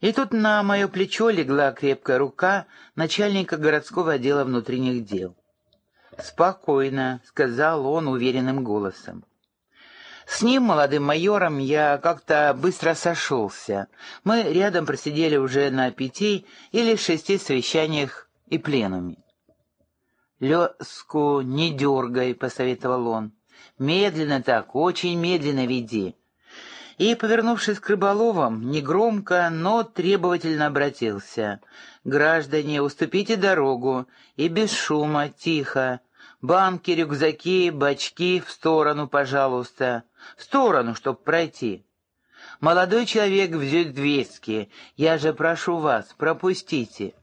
И тут на мое плечо легла крепкая рука начальника городского отдела внутренних дел. «Спокойно», — сказал он уверенным голосом. С ним, молодым майором, я как-то быстро сошелся. Мы рядом просидели уже на пяти или шести совещаниях и пленуме. «Лёску не дергай», — посоветовал он. «Медленно так, очень медленно веди». И, повернувшись к рыболовам, негромко, но требовательно обратился. «Граждане, уступите дорогу, и без шума, тихо. Банки, рюкзаки, бачки в сторону, пожалуйста. В сторону, чтоб пройти. Молодой человек в зюдвеске, я же прошу вас, пропустите».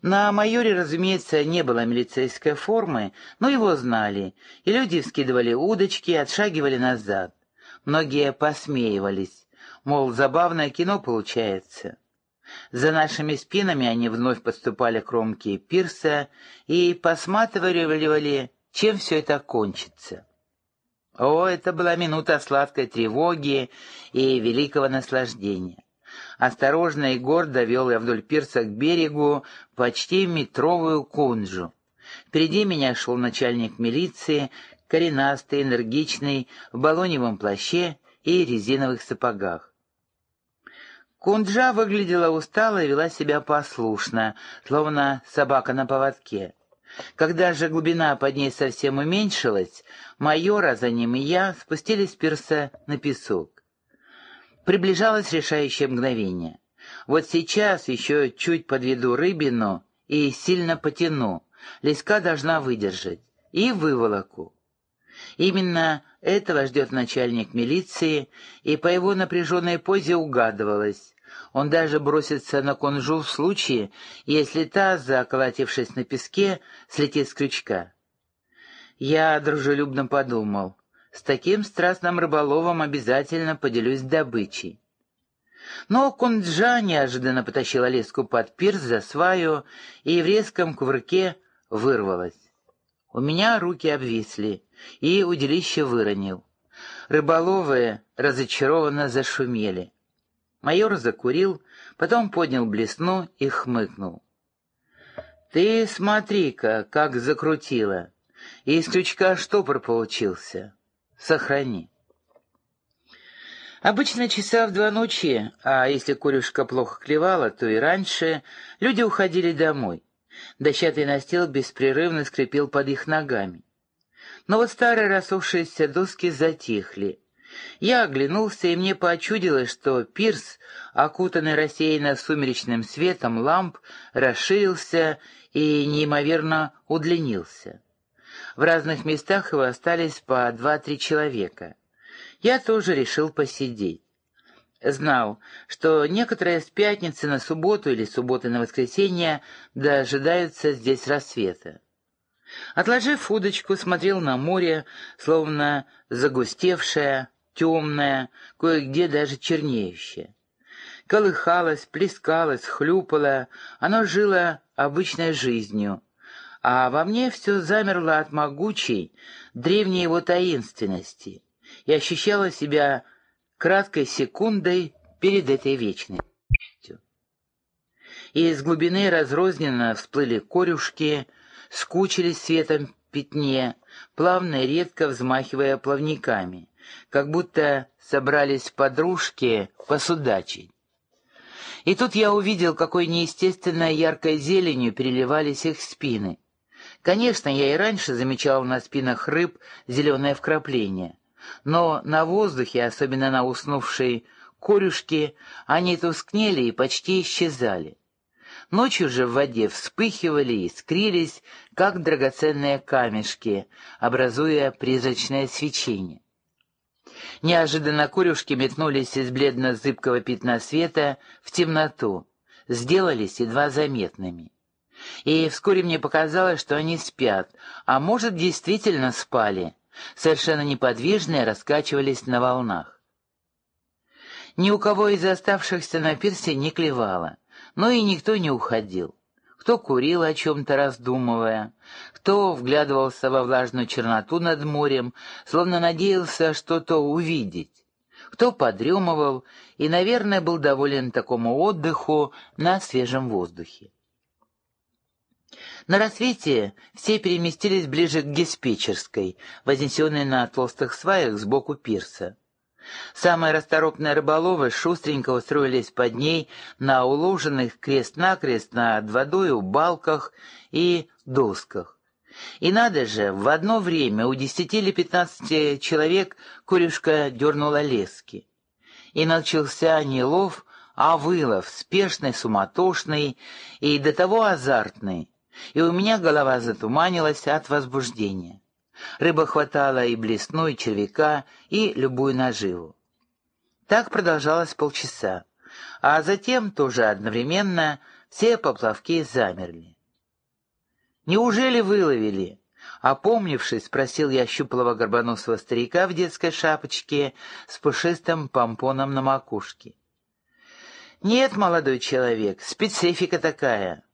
На майоре, разумеется, не было милицейской формы, но его знали, и люди вскидывали удочки, отшагивали назад. Многие посмеивались, мол, забавное кино получается. За нашими спинами они вновь подступали к кромке пирса и посматривали, чем все это кончится. О, это была минута сладкой тревоги и великого наслаждения. Осторожно и гордо вел я вдоль пирса к берегу почти метровую кунжу. Впереди меня шел начальник милиции, коренастый, энергичный, в балоневом плаще и резиновых сапогах. Кунджа выглядела устало и вела себя послушно, словно собака на поводке. Когда же глубина под ней совсем уменьшилась, майор, а за ним и я спустились с пирса на песок. Приближалось решающее мгновение. Вот сейчас еще чуть подведу рыбину и сильно потяну. Леска должна выдержать. И выволоку. Именно этого ждет начальник милиции, и по его напряженной позе угадывалось. Он даже бросится на конжу в случае, если та, заколотившись на песке, слетит с крючка. Я дружелюбно подумал. С таким страстным рыболовом обязательно поделюсь добычей. Но Кунджа неожиданно потащила леску под пирс за сваю и в резком кувырке вырвалась. У меня руки обвисли, и удилище выронил. Рыболовы разочарованно зашумели. Майор закурил, потом поднял блесну и хмыкнул. «Ты смотри-ка, как закрутила! Из крючка штопор получился!» Сохрани. Обычно часа в два ночи, а если курюшка плохо клевала, то и раньше, люди уходили домой. Дощатый настил беспрерывно скрипел под их ногами. Но вот старые рассохшиеся доски затихли. Я оглянулся, и мне поочудилось, что пирс, окутанный рассеянно сумеречным светом ламп, расширился и неимоверно удлинился. В разных местах его остались по два-три человека. Я тоже решил посидеть. Знал, что некоторые с пятницы на субботу или субботы на воскресенье дожидаются здесь рассвета. Отложив удочку, смотрел на море, словно загустевшее, темное, кое-где даже чернеющее. Колыхалось, плескалось, хлюпало, оно жило обычной жизнью, а во мне все замерло от могучей, древней его таинственности и ощущала себя краткой секундой перед этой вечностью. И из глубины разрозненно всплыли корюшки, скучились светом пятне, плавно и редко взмахивая плавниками, как будто собрались подружки посудачить. И тут я увидел, какой неестественно яркой зеленью переливались их спины, Конечно, я и раньше замечал на спинах рыб зеленое вкрапление, но на воздухе, особенно на уснувшей корюшке, они тускнели и почти исчезали. Ночью же в воде вспыхивали и искрились, как драгоценные камешки, образуя призрачное свечение. Неожиданно корюшки метнулись из бледно-зыбкого пятна света в темноту, сделались едва заметными и вскоре мне показалось, что они спят, а может, действительно спали, совершенно неподвижные, раскачивались на волнах. Ни у кого из оставшихся на пирсе не клевало, но и никто не уходил. Кто курил, о чем-то раздумывая, кто вглядывался во влажную черноту над морем, словно надеялся что-то увидеть, кто подремывал и, наверное, был доволен такому отдыху на свежем воздухе. На рассвете все переместились ближе к диспетчерской, вознесенной на толстых сваях сбоку пирса. Самые расторопные рыболовы шустренько устроились под ней на уложенных крест-накрест над водою балках и досках. И надо же, в одно время у десяти или пятнадцати человек курюшка дернула лески. И начался не лов, а вылов, спешный, суматошный и до того азартный. И у меня голова затуманилась от возбуждения. Рыба хватала и блесну, и червяка, и любую наживу. Так продолжалось полчаса, а затем тоже одновременно все поплавки замерли. «Неужели выловили?» Опомнившись, спросил я щуплого горбоносого старика в детской шапочке с пушистым помпоном на макушке. «Нет, молодой человек, специфика такая.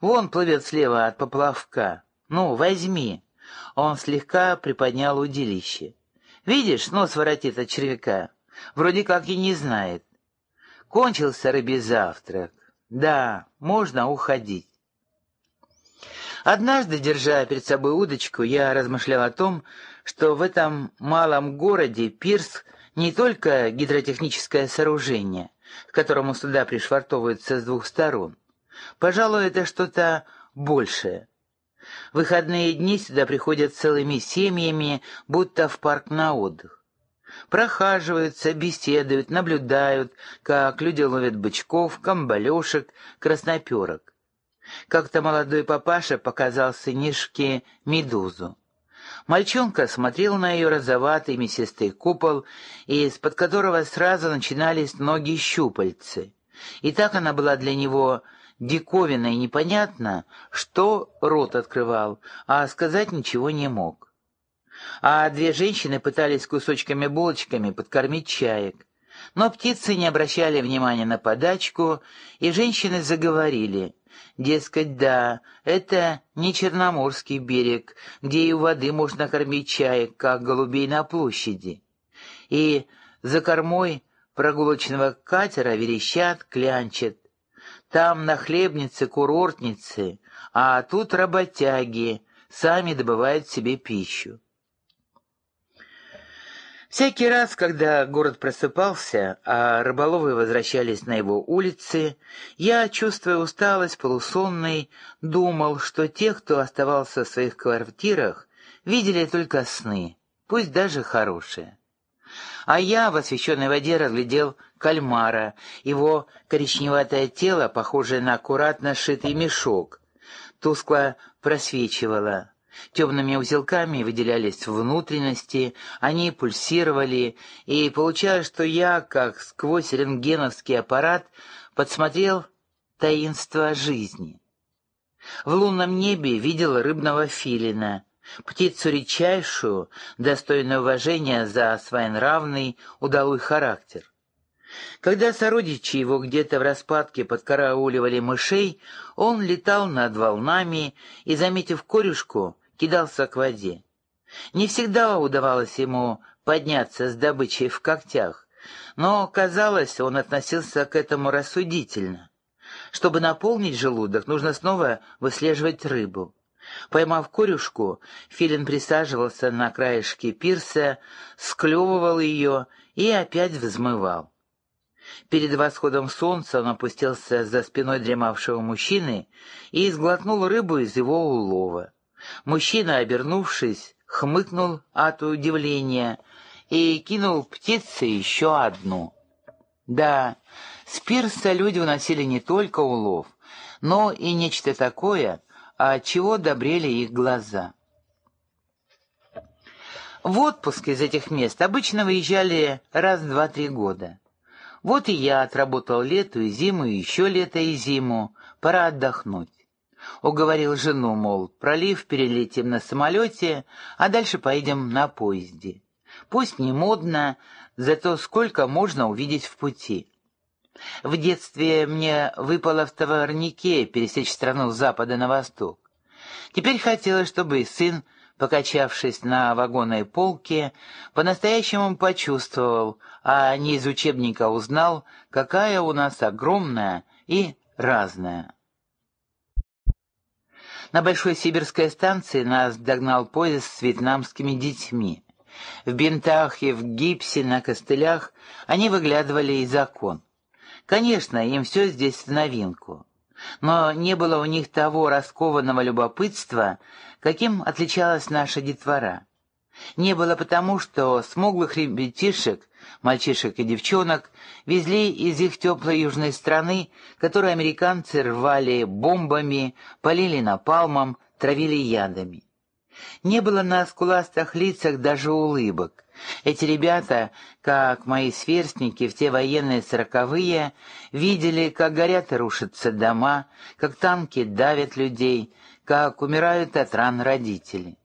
Вон плывет слева от поплавка. Ну, возьми». Он слегка приподнял удилище. «Видишь, нос воротит от червяка. Вроде как и не знает. Кончился рыбий завтрак. Да, можно уходить». Однажды, держа перед собой удочку, я размышлял о том, что в этом малом городе пирс не только гидротехническое сооружение, к которому суда пришвартовываются с двух сторон. Пожалуй, это что-то большее. Выходные дни сюда приходят целыми семьями, будто в парк на отдых. Прохаживаются, беседуют, наблюдают, как люди ловят бычков, камбалешек, красноперок. Как-то молодой папаша показал сынишке медузу. Мальчонка смотрел на ее розоватый мясистый купол, из-под которого сразу начинались ноги щупальцы. И так она была для него диковинно и непонятно, что рот открывал, а сказать ничего не мог. А две женщины пытались кусочками-булочками подкормить чаек. Но птицы не обращали внимания на подачку, и женщины заговорили — Дескать, да, это не Черноморский берег, где и у воды можно кормить чаек, как голубей на площади. И за кормой прогулочного катера верещат, клянчат. Там нахлебницы-курортницы, а тут работяги, сами добывают себе пищу. Всякий раз, когда город просыпался, а рыболовы возвращались на его улицы, я, чувствуя усталость, полусонный, думал, что те, кто оставался в своих квартирах, видели только сны, пусть даже хорошие. А я в освещенной воде разглядел кальмара, его коричневатое тело, похожее на аккуратно сшитый мешок, тускло просвечивало. Темными узелками выделялись внутренности, они пульсировали, и получалось, что я, как сквозь рентгеновский аппарат, подсмотрел таинство жизни. В лунном небе видел рыбного филина, птицу редчайшую, достойную уважения за своенравный, удалой характер. Когда сородичи его где-то в распадке подкарауливали мышей, он летал над волнами и, заметив корюшку, кидался к воде. Не всегда удавалось ему подняться с добычей в когтях, но, казалось, он относился к этому рассудительно. Чтобы наполнить желудок, нужно снова выслеживать рыбу. Поймав корюшку, филин присаживался на краешке пирса, склевывал ее и опять взмывал. Перед восходом солнца он опустился за спиной дремавшего мужчины и сглотнул рыбу из его улова. Мужчина, обернувшись, хмыкнул от удивления и кинул птице еще одну. Да, с пирса люди уносили не только улов, но и нечто такое, от чего добрели их глаза. В отпуск из этих мест обычно выезжали раз в два-три года. Вот и я отработал лето и зиму, и еще лето и зиму, пора отдохнуть. Уговорил жену, мол, пролив перелетим на самолете, а дальше поедем на поезде. Пусть не модно, зато сколько можно увидеть в пути. В детстве мне выпало в товарнике пересечь страну с запада на восток. Теперь хотелось, чтобы сын покачавшись на вагонной полке, по-настоящему почувствовал, а не из учебника узнал, какая у нас огромная и разная. На Большой Сибирской станции нас догнал поезд с вьетнамскими детьми. В бинтах и в гипсе на костылях они выглядывали из окон. Конечно, им все здесь в новинку. Но не было у них того раскованного любопытства, каким отличалась наша детвора. Не было потому, что смуглых ребятишек, мальчишек и девчонок, везли из их теплой южной страны, которую американцы рвали бомбами, полили напалмом, травили ядами. Не было на скуластых лицах даже улыбок. Эти ребята, как мои сверстники в те военные сороковые, видели, как горят и рушатся дома, как танки давят людей, как умирают от ран родители.